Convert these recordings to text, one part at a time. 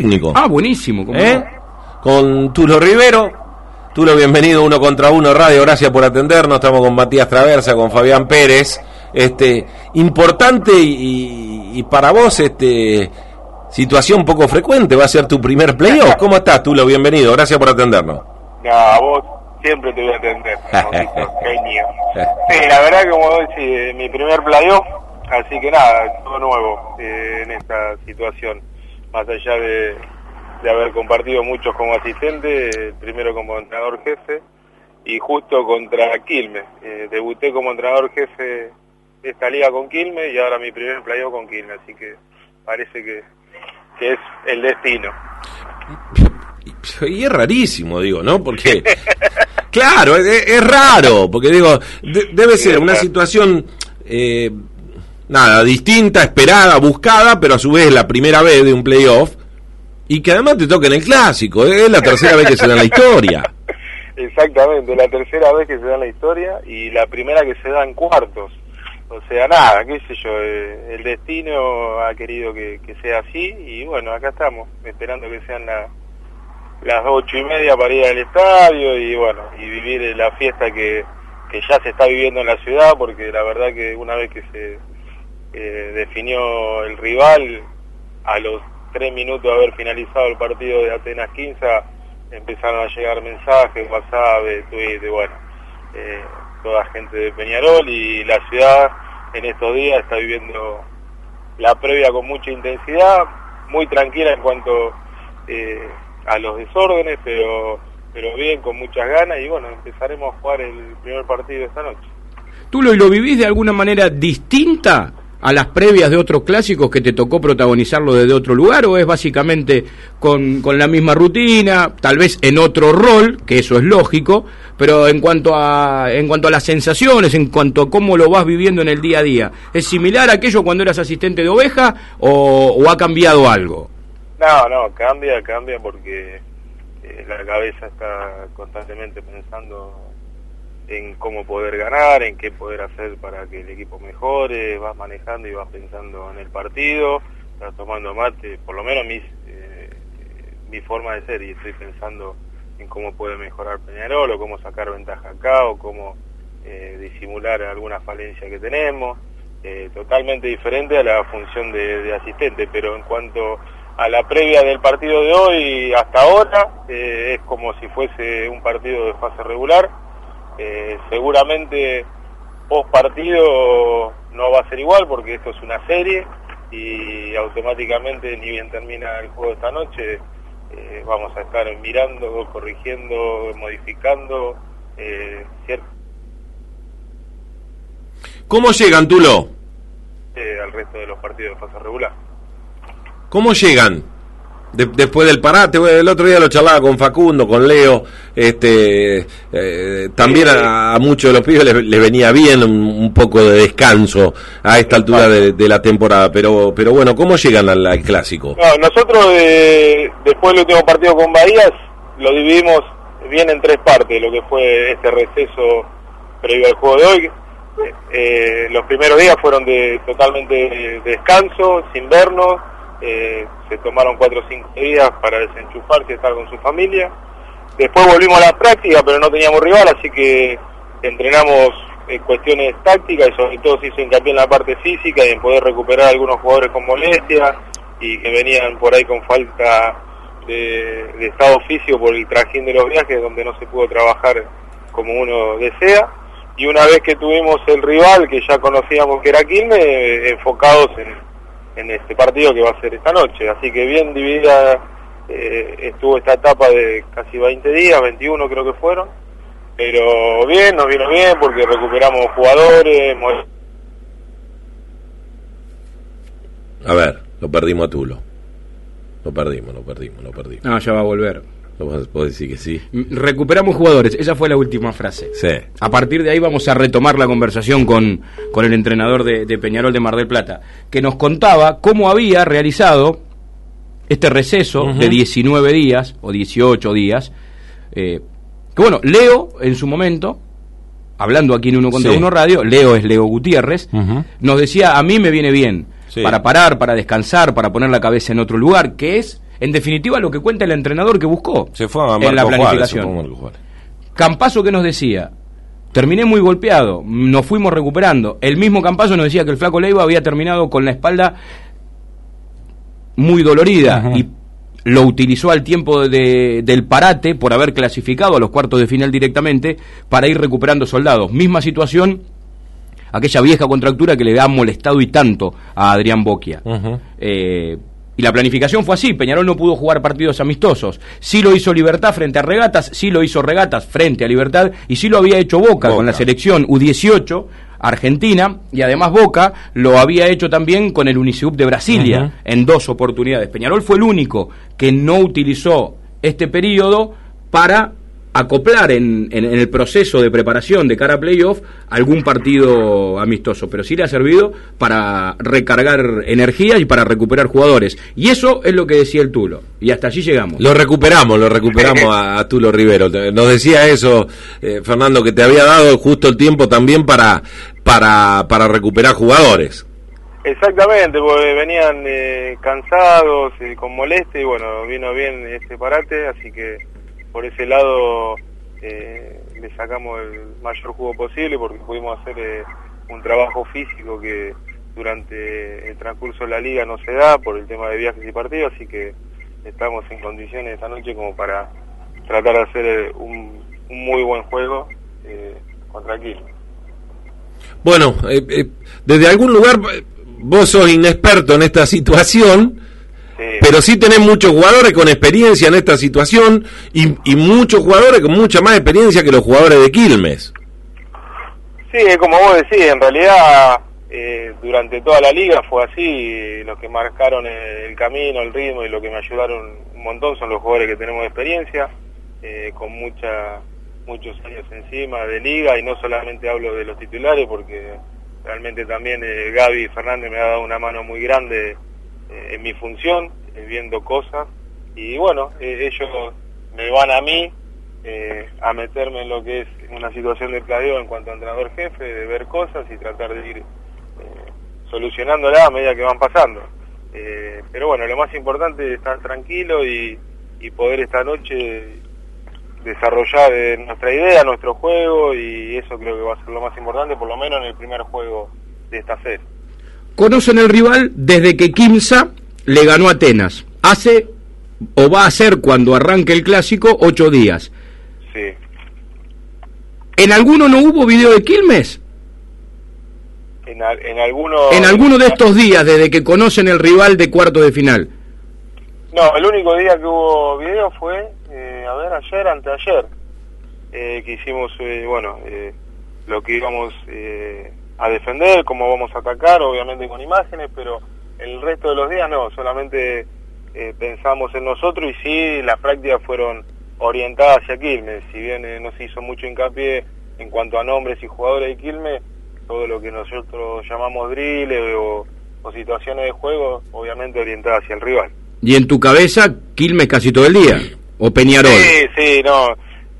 técnico. Ah, buenísimo. ¿cómo ¿Eh? Con Tulo Rivero. Tulo, bienvenido uno contra uno radio, gracias por atendernos. Estamos con Matías Traversa, con Fabián Pérez. Este, importante y, para vos, este, situación poco frecuente, va a ser tu primer playoff. ¿Cómo estás, Tulo? Bienvenido, gracias por atendernos. No, a vos siempre te voy a atender, genio. Sí, la verdad que como decís, eh, mi primer playoff, así que nada, todo nuevo eh, en esta situación. Más allá de, de haber compartido muchos como asistente, primero como entrenador jefe, y justo contra Quilmes. Eh, debuté como entrenador jefe esta liga con Quilmes y ahora mi primer playoff con Quilmes, así que parece que, que es el destino. Y es rarísimo, digo, ¿no? Porque, claro, es, es raro, porque digo, de- debe ser una situación, eh, nada, distinta, esperada, buscada, pero a su vez la primera vez de un playoff, y que además te toca en el clásico, es la tercera vez que se da en la historia. Exactamente, la tercera vez que se da en la historia y la primera que se da en cuartos. O sea, nada, qué sé yo, eh, el destino ha querido que, que sea así y bueno, acá estamos, esperando que sean la- las ocho y media para ir al estadio y bueno, y vivir la fiesta que, que ya se está viviendo en la ciudad, porque la verdad que una vez que se eh, definió el rival, a los tres minutos de haber finalizado el partido de Atenas 15, empezaron a llegar mensajes, WhatsApp, Twitter, bueno, eh, toda gente de Peñarol y la ciudad en estos días está viviendo la previa con mucha intensidad, muy tranquila en cuanto eh, a los desórdenes, pero pero bien, con muchas ganas y bueno, empezaremos a jugar el primer partido esta noche. ¿Tú lo, lo vivís de alguna manera distinta a las previas de otros clásicos que te tocó protagonizarlo desde otro lugar o es básicamente con, con la misma rutina, tal vez en otro rol, que eso es lógico, pero en cuanto a en cuanto a las sensaciones, en cuanto a cómo lo vas viviendo en el día a día, ¿es similar a aquello cuando eras asistente de oveja o, ha cambiado algo? No, no, cambia, cambia porque eh, la cabeza está constantemente pensando en cómo poder ganar, en qué poder hacer para que el equipo mejore, vas manejando y vas pensando en el partido, estás tomando mate, por lo menos mis, eh, mi forma de ser y estoy pensando en cómo puede mejorar Peñarol o cómo sacar ventaja acá o cómo eh, disimular alguna falencia que tenemos, eh, totalmente diferente a la función de, asistente, pero en cuanto a la previa del partido de hoy hasta ahora es como si fuese un partido de fase regular. Eh, seguramente post partido no va a ser igual porque esto es una serie y automáticamente ni bien termina el juego esta noche eh, vamos a estar mirando, corrigiendo, modificando eh, cierto ¿Cómo llegan, Tulo? eh, al resto de los partidos de fase regular. ¿Cómo llegan? De- después del parate, el otro día lo charlaba con Facundo, con Leo, este, eh, también a, a muchos de los pibes les, venía bien un, poco de descanso a esta altura de, de la temporada, pero, pero bueno, ¿cómo llegan al, clásico? No, nosotros eh, después del último partido con Bahías lo dividimos bien en tres partes, lo que fue este receso previo al juego de hoy. Eh, eh, los primeros días fueron de totalmente de descanso, sin vernos, eh, se tomaron cuatro o cinco días para desenchufarse y estar con su familia. Después volvimos a la práctica, pero no teníamos rival, así que entrenamos en cuestiones tácticas y sobre todo se hizo hincapié en la parte física y en poder recuperar algunos jugadores con molestias y que venían por ahí con falta de, de estado físico por el trajín de los viajes donde no se pudo trabajar como uno desea. Y una vez que tuvimos el rival, que ya conocíamos que era Quilmes, eh, enfocados en, en este partido que va a ser esta noche. Así que bien dividida eh, estuvo esta etapa de casi 20 días, 21 creo que fueron. Pero bien, nos vino bien porque recuperamos jugadores. A ver, lo perdimos a Tulo. Lo perdimos, lo perdimos, lo perdimos. No, ya va a volver. ¿Vos podés decir que sí? Recuperamos jugadores, esa fue la última frase. Sí. A partir de ahí vamos a retomar la conversación con, con el entrenador de, de Peñarol de Mar del Plata, que nos contaba cómo había realizado este receso de 19 días o 18 días. eh, que bueno, Leo en su momento, hablando aquí en Uno contra Sí. Uno Radio, Leo es Leo Gutiérrez, nos decía, a mí me viene bien Sí. para parar, para descansar, para poner la cabeza en otro lugar, que es En definitiva, lo que cuenta el entrenador que buscó Se fue a en la planificación. Juárez. Campazo que nos decía, terminé muy golpeado, nos fuimos recuperando. El mismo Campazo nos decía que el flaco Leiva había terminado con la espalda muy dolorida Ajá. y lo utilizó al tiempo de- del parate por haber clasificado a los cuartos de final directamente para ir recuperando soldados. Misma situación, aquella vieja contractura que le ha molestado y tanto a Adrián Boquia. Eh, y la planificación fue así, Peñarol no pudo jugar partidos amistosos. Sí lo hizo Libertad frente a Regatas, sí lo hizo Regatas frente a Libertad y sí lo había hecho Boca, Boca. con la selección U18 Argentina y además Boca lo había hecho también con el Uniceup de Brasilia en dos oportunidades. Peñarol fue el único que no utilizó este periodo para acoplar en, en- en el proceso de preparación de cara a playoff algún partido amistoso, pero sí le ha servido para recargar energía y para recuperar jugadores. Y eso es lo que decía el Tulo. Y hasta allí llegamos. Lo recuperamos, lo recuperamos a, a Tulo Rivero. Nos decía eso, eh, Fernando, que te había dado justo el tiempo también para, para, para recuperar jugadores. Exactamente, porque venían eh, cansados, eh, con molestia y bueno, vino bien este parate, así que por ese lado eh, le sacamos el mayor jugo posible porque pudimos hacer eh, un trabajo físico que durante el transcurso de la liga no se da por el tema de viajes y partidos, así que estamos en condiciones esta noche como para tratar de hacer eh, un, un muy buen juego eh, contra Quilmes. Bueno, eh, eh, desde algún lugar vos sos inexperto en esta situación. Pero sí tenés muchos jugadores con experiencia en esta situación y, y muchos jugadores con mucha más experiencia que los jugadores de Quilmes. Sí, es como vos decís, en realidad eh, durante toda la liga fue así, los que marcaron el camino, el ritmo y lo que me ayudaron un montón son los jugadores que tenemos experiencia, eh, con mucha muchos años encima de liga y no solamente hablo de los titulares porque realmente también eh, Gaby Fernández me ha dado una mano muy grande eh, en mi función, eh, viendo cosas y bueno, eh, ellos me van a mí a meterme en lo que es una situación de playo en cuanto a entrenador jefe, de ver cosas y tratar de ir solucionándolas a medida que van pasando. Pero bueno, lo más importante es estar tranquilo y, y poder esta noche desarrollar nuestra idea, nuestro juego y eso creo que va a ser lo más importante, por lo menos en el primer juego de esta serie. Conocen el rival desde que Kimsa le ganó a Atenas. Hace, o va a ser cuando arranque el clásico, ocho días. Sí. ¿En alguno no hubo video de Quilmes? En, al- en algunos... En alguno de estos días, desde que conocen el rival de cuarto de final. No, el único día que hubo video fue, eh, a ver, ayer, anteayer, eh, que hicimos, eh, bueno, eh, lo que íbamos eh, a defender, cómo vamos a atacar, obviamente con imágenes, pero el resto de los días no, solamente eh, pensamos en nosotros y sí, las prácticas fueron orientadas hacia Quilmes, si bien eh, no se hizo mucho hincapié en cuanto a nombres y jugadores de Quilmes, todo lo que nosotros llamamos drill o, o situaciones de juego, obviamente orientadas hacia el rival. Y en tu cabeza, Quilmes casi todo el día. O Peñarol. Sí, sí, no.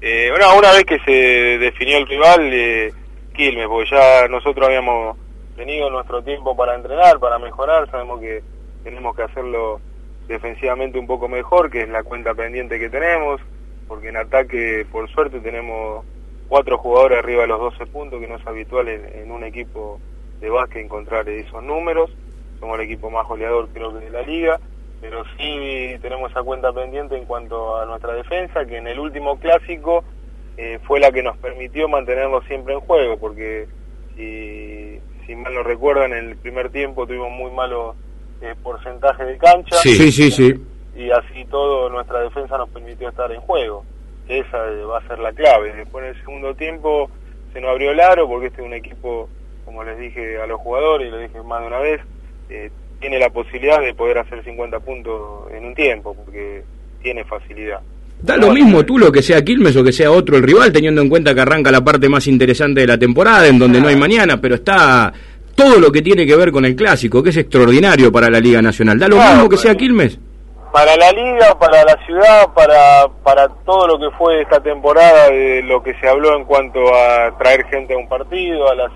Eh, una, una vez que se definió el rival, eh, Quilmes, porque ya nosotros habíamos tenido nuestro tiempo para entrenar, para mejorar, sabemos que tenemos que hacerlo defensivamente un poco mejor, que es la cuenta pendiente que tenemos, porque en ataque, por suerte, tenemos cuatro jugadores arriba de los 12 puntos, que no es habitual en, en un equipo de básquet encontrar esos números. Somos el equipo más goleador creo que de la liga, pero sí tenemos esa cuenta pendiente en cuanto a nuestra defensa, que en el último clásico eh, fue la que nos permitió mantenerlo siempre en juego, porque si, si mal no recuerdan, en el primer tiempo tuvimos muy malos eh, porcentajes de cancha Sí. sí, sí. sí. y así todo nuestra defensa nos permitió estar en juego. Esa eh, va a ser la clave. Después en el segundo tiempo se nos abrió el aro porque este es un equipo, como les dije a los jugadores y lo dije más de una vez, eh, tiene la posibilidad de poder hacer 50 puntos en un tiempo porque tiene facilidad. Da lo mismo tú lo que sea Quilmes o que sea otro el rival, teniendo en cuenta que arranca la parte más interesante de la temporada, en donde no hay mañana, pero está todo lo que tiene que ver con el clásico, que es extraordinario para la Liga Nacional. Da lo Claro, mismo que sea Quilmes. Para la liga, para la ciudad, para, para todo lo que fue esta temporada, de lo que se habló en cuanto a traer gente a un partido, a las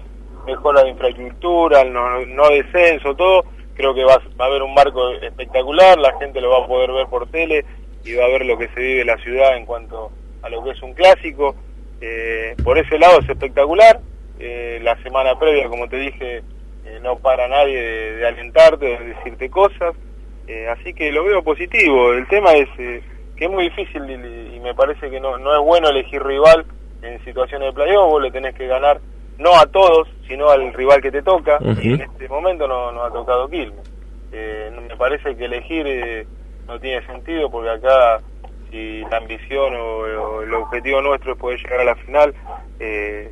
mejoras de infraestructura, al no, no descenso, todo, creo que va, va a haber un marco espectacular, la gente lo va a poder ver por tele y va a ver lo que se vive la ciudad en cuanto a lo que es un clásico. Eh, por ese lado es espectacular. Eh, la semana previa, como te dije, eh, no para nadie de, de, alentarte, de decirte cosas. así que lo veo positivo. El tema es que es muy difícil y, y, me parece que no, no es bueno elegir rival en situaciones de playoff. Vos le tenés que ganar no a todos, sino al rival que te toca. Y en este momento no, no ha tocado Quilmes. Eh, me parece que elegir eh, no tiene sentido porque acá si la ambición o, o el objetivo nuestro es poder llegar a la final, eh,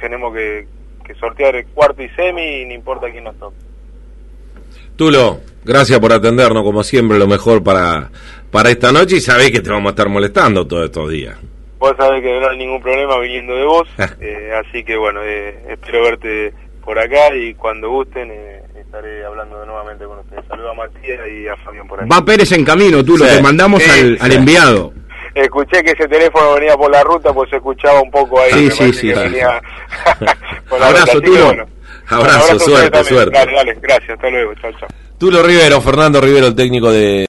tenemos que, que sortear el cuarto y semi y no importa quién nos toque. Tulo, gracias por atendernos, como siempre, lo mejor para, para esta noche y sabés que te vamos a estar molestando todos estos días. Vos sabés que no hay ningún problema viniendo de vos, eh, así que bueno, eh, espero verte por acá y cuando gusten eh, estaré hablando nuevamente con ustedes. Saludos a Matías y a Fabián por ahí. Va Pérez en camino, tú lo Sí. te mandamos Sí, al, al sí. enviado. Escuché que ese teléfono venía por la ruta, pues se escuchaba un poco ahí. Sí, sí, sí, que sí. venía Abrazo, que Tulo. bueno. Abrazo, Un a ustedes suerte, también. suerte. Dale, dale, gracias, hasta luego, chao, chao. Tulo Rivero, Fernando Rivero, el técnico de